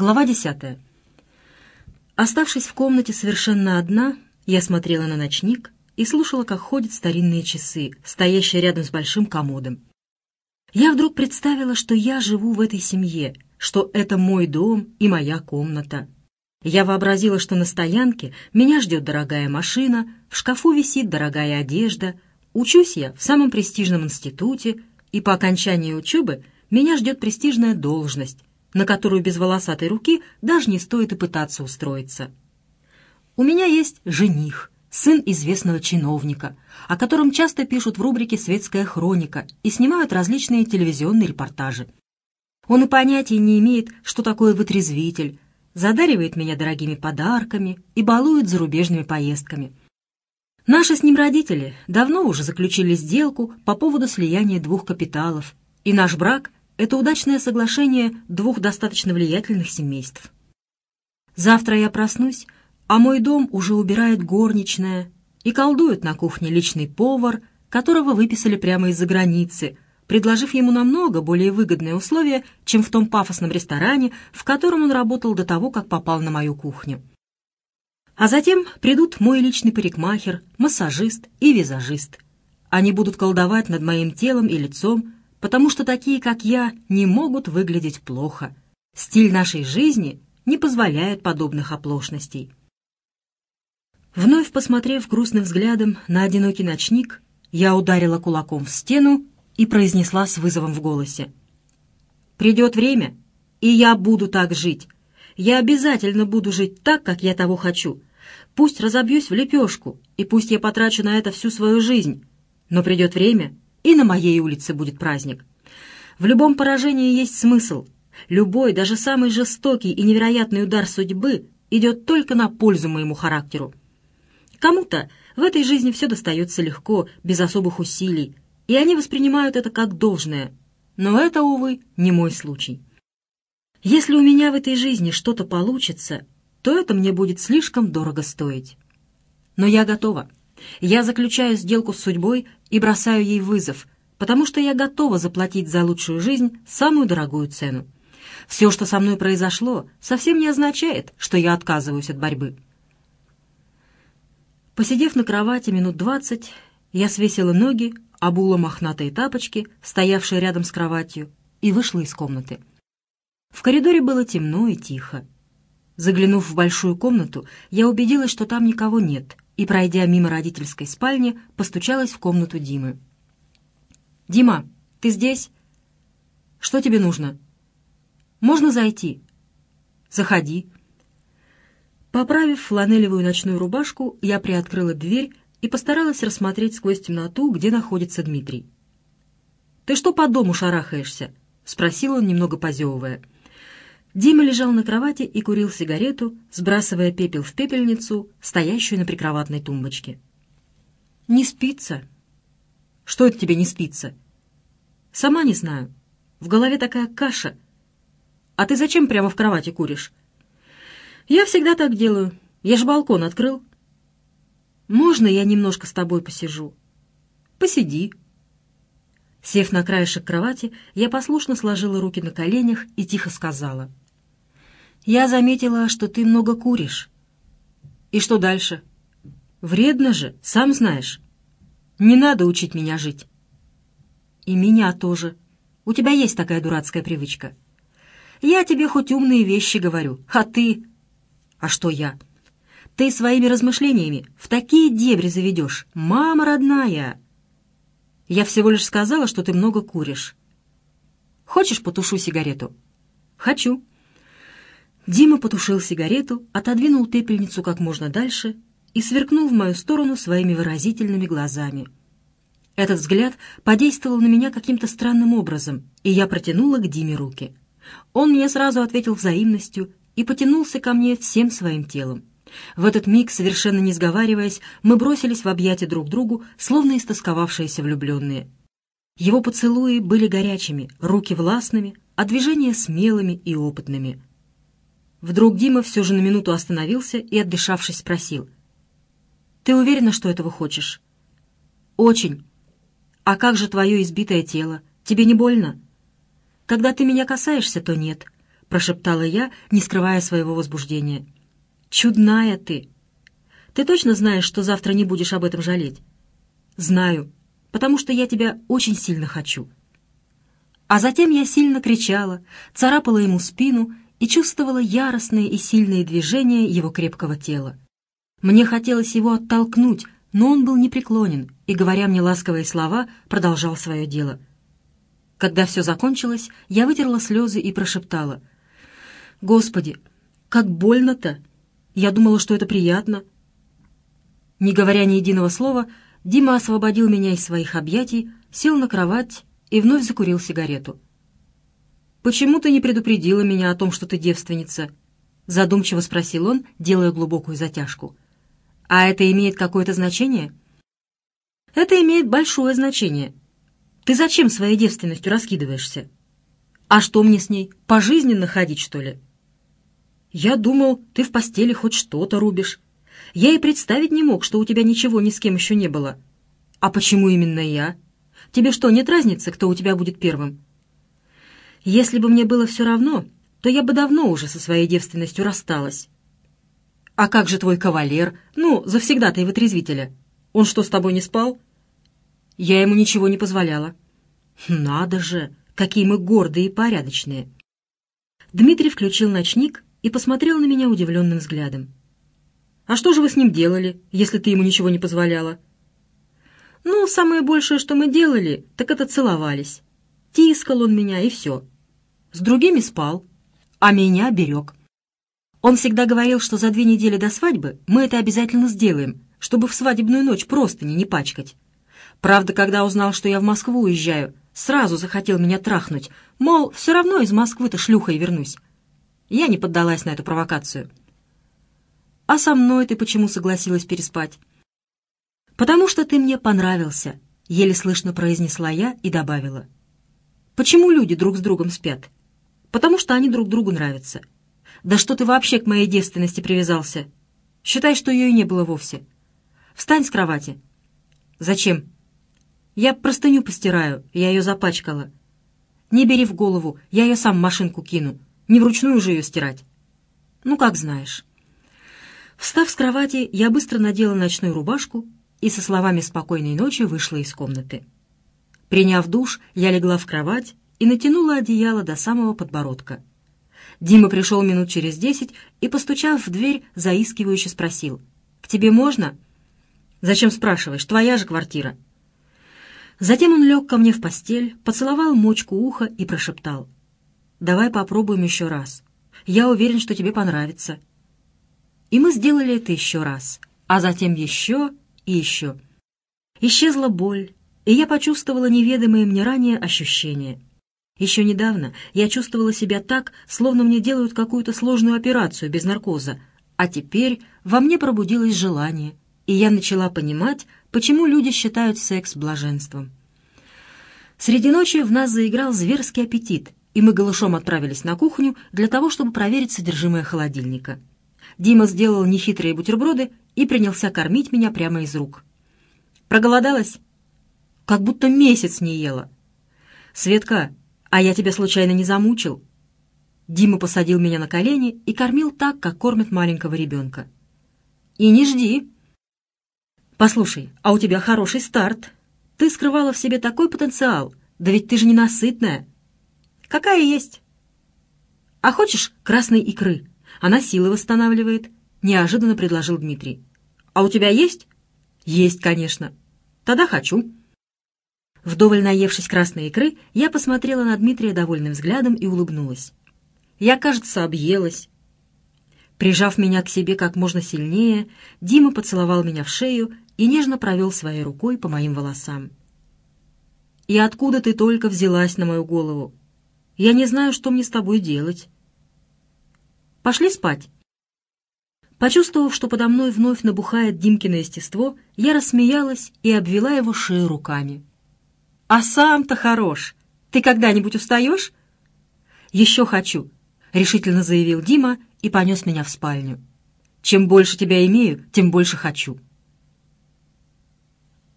Глава десятая. Оставшись в комнате совершенно одна, я смотрела на ночник и слушала, как ходят старинные часы, стоящие рядом с большим комодом. Я вдруг представила, что я живу в этой семье, что это мой дом и моя комната. Я вообразила, что на стоянке меня ждет дорогая машина, в шкафу висит дорогая одежда, учусь я в самом престижном институте, и по окончании учебы меня ждет престижная должность, на которую без волосатой руки даже не стоит и пытаться устроиться. У меня есть жених, сын известного чиновника, о котором часто пишут в рубрике «Светская хроника» и снимают различные телевизионные репортажи. Он и понятия не имеет, что такое вытрезвитель, задаривает меня дорогими подарками и балует зарубежными поездками. Наши с ним родители давно уже заключили сделку по поводу слияния двух капиталов, и наш брак это удачное соглашение двух достаточно влиятельных семейств. Завтра я проснусь, а мой дом уже убирает горничная и колдует на кухне личный повар, которого выписали прямо из-за границы, предложив ему намного более выгодные условия, чем в том пафосном ресторане, в котором он работал до того, как попал на мою кухню. А затем придут мой личный парикмахер, массажист и визажист. Они будут колдовать над моим телом и лицом, потому что такие, как я, не могут выглядеть плохо. Стиль нашей жизни не позволяет подобных оплошностей. Вновь посмотрев грустным взглядом на одинокий ночник, я ударила кулаком в стену и произнесла с вызовом в голосе. «Придет время, и я буду так жить. Я обязательно буду жить так, как я того хочу. Пусть разобьюсь в лепешку, и пусть я потрачу на это всю свою жизнь. Но придет время, и на моей улице будет праздник. В любом поражении есть смысл. Любой, даже самый жестокий и невероятный удар судьбы идет только на пользу моему характеру. Кому-то в этой жизни все достается легко, без особых усилий, и они воспринимают это как должное. Но это, увы, не мой случай. Если у меня в этой жизни что-то получится, то это мне будет слишком дорого стоить. Но я готова. Я заключаю сделку с судьбой и бросаю ей вызов, потому что я готова заплатить за лучшую жизнь самую дорогую цену. Все, что со мной произошло, совсем не означает, что я отказываюсь от борьбы. Посидев на кровати минут двадцать, я свесила ноги, обула мохнатые тапочки, стоявшие рядом с кроватью, и вышла из комнаты. В коридоре было темно и тихо. Заглянув в большую комнату, я убедилась, что там никого нет — и, пройдя мимо родительской спальни, постучалась в комнату Димы. «Дима, ты здесь? Что тебе нужно? Можно зайти?» «Заходи». Поправив фланелевую ночную рубашку, я приоткрыла дверь и постаралась рассмотреть сквозь темноту, где находится Дмитрий. «Ты что по дому шарахаешься?» — спросил он, немного позевывая. Дима лежал на кровати и курил сигарету, сбрасывая пепел в пепельницу, стоящую на прикроватной тумбочке. «Не спится». «Что это тебе не спится?» «Сама не знаю. В голове такая каша. А ты зачем прямо в кровати куришь?» «Я всегда так делаю. Я ж балкон открыл». «Можно я немножко с тобой посижу?» «Посиди». Сев на краешек кровати, я послушно сложила руки на коленях и тихо сказала — я заметила, что ты много куришь. И что дальше? Вредно же, сам знаешь. Не надо учить меня жить. И меня тоже. У тебя есть такая дурацкая привычка. Я тебе хоть умные вещи говорю, а ты... А что я? Ты своими размышлениями в такие дебри заведешь, мама родная. Я всего лишь сказала, что ты много куришь. Хочешь, потушу сигарету? Хочу. Дима потушил сигарету, отодвинул пепельницу как можно дальше и сверкнул в мою сторону своими выразительными глазами. Этот взгляд подействовал на меня каким-то странным образом, и я протянула к Диме руки. Он мне сразу ответил взаимностью и потянулся ко мне всем своим телом. В этот миг, совершенно не сговариваясь, мы бросились в объятия друг другу, словно истосковавшиеся влюбленные. Его поцелуи были горячими, руки властными, а движения смелыми и опытными — Вдруг Дима все же на минуту остановился и, отдышавшись, спросил. «Ты уверена, что этого хочешь?» «Очень. А как же твое избитое тело? Тебе не больно?» «Когда ты меня касаешься, то нет. — прошептала я, не скрывая своего возбуждения. «Чудная ты! Ты точно знаешь, что завтра не будешь об этом жалеть?» «Знаю, потому что я тебя очень сильно хочу». А затем я сильно кричала, царапала ему спину и чувствовала яростные и сильные движения его крепкого тела. Мне хотелось его оттолкнуть, но он был непреклонен и, говоря мне ласковые слова, продолжал свое дело. Когда все закончилось, я вытерла слезы и прошептала. «Господи, как больно-то! Я думала, что это приятно». Не говоря ни единого слова, Дима освободил меня из своих объятий, сел на кровать и вновь закурил сигарету. «Почему ты не предупредила меня о том, что ты девственница?» Задумчиво спросил он, делая глубокую затяжку. «А это имеет какое-то значение?» «Это имеет большое значение. Ты зачем своей девственностью раскидываешься? А что мне с ней, пожизненно ходить, что ли?» «Я думал, ты в постели хоть что-то рубишь. Я и представить не мог, что у тебя ничего ни с кем еще не было. А почему именно я? Тебе что, нет разницы, кто у тебя будет первым?» «Если бы мне было все равно, то я бы давно уже со своей девственностью рассталась». «А как же твой кавалер? Ну, завсегда-то и вытрезвителя. Он что, с тобой не спал?» Я ему ничего не позволяла. «Надо же, какие мы гордые и порядочные!» Дмитрий включил ночник и посмотрел на меня удивленным взглядом. «А что же вы с ним делали, если ты ему ничего не позволяла?» «Ну, самое большее, что мы делали, так это целовались. Тискал он меня, и все. С другими спал, а меня берег. Он всегда говорил, что за две недели до свадьбы мы это обязательно сделаем, чтобы в свадебную ночь просто не пачкать. Правда, когда узнал, что я в Москву уезжаю, сразу захотел меня трахнуть, мол, все равно из Москвы-то шлюхой вернусь. Я не поддалась на эту провокацию. «А со мной ты почему согласилась переспать?» «Потому что ты мне понравился», — еле слышно произнесла я и добавила. «Почему люди друг с другом спят?» «Потому что они друг другу нравятся». «Да что ты вообще к моей девственности привязался? Считай, что ее и не было вовсе. Встань с кровати». «Зачем?» «Я простыню постираю, я ее запачкала». «Не бери в голову, я ее сам в машинку кину. Не вручную же ее стирать. Ну, как знаешь. Встав с кровати, я быстро надела ночную рубашку и со словами «спокойной ночи» вышла из комнаты. Приняв душ, я легла в кровать и натянула одеяло до самого подбородка. Дима пришел минут через десять и, постучав в дверь, заискивающе спросил. «К тебе можно?» «Зачем спрашиваешь? Твоя же квартира». Затем он лег ко мне в постель, поцеловал мочку уха и прошептал. Давай попробуем еще раз. Я уверен, что тебе понравится». И мы сделали это еще раз, а затем еще и еще. Исчезла боль, и я почувствовала неведомые мне ранее ощущения. Еще недавно я чувствовала себя так, словно мне делают какую-то сложную операцию без наркоза, а теперь во мне пробудилось желание, и я начала понимать, почему люди считают секс блаженством. Среди ночи в нас заиграл зверский аппетит, и мы голышом отправились на кухню для того, чтобы проверить содержимое холодильника. Дима сделал нехитрые бутерброды и принялся кормить меня прямо из рук. «Проголодалась?» «Как будто месяц не ела». «Светка, а я тебя случайно не замучил?» Дима посадил меня на колени и кормил так, как кормят маленького ребенка. «И не жди!» «Послушай, а у тебя хороший старт. Ты скрывала в себе такой потенциал, да ведь ты же ненасытная. «Какая есть?» «А хочешь красной икры? Она силы восстанавливает», — неожиданно предложил Дмитрий. «А у тебя есть?» «Есть, конечно. Тогда хочу». Вдоволь наевшись красной икры, я посмотрела на Дмитрия довольным взглядом и улыбнулась. Я, кажется, объелась. Прижав меня к себе как можно сильнее, Дима поцеловал меня в шею и нежно провел своей рукой по моим волосам. «И откуда ты только взялась на мою голову?» Я не знаю, что мне с тобой делать. Пошли спать. Почувствовав, что подо мной вновь набухает Димкино естество, я рассмеялась и обвела его шею руками. «А сам-то хорош! Ты когда-нибудь устаешь?» «Еще хочу», — решительно заявил Дима и понес меня в спальню. «Чем больше тебя имею, тем больше хочу».